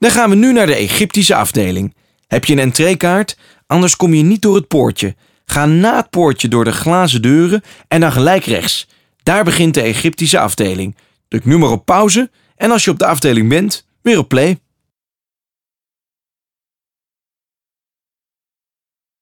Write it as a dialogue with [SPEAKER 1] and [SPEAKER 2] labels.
[SPEAKER 1] Dan gaan we nu naar de Egyptische afdeling. Heb je een entreekaart? Anders kom je niet door het poortje. Ga na het poortje door de glazen deuren en dan gelijk rechts. Daar begint de Egyptische afdeling. Druk nu maar op pauze en als je op de afdeling bent, weer op play.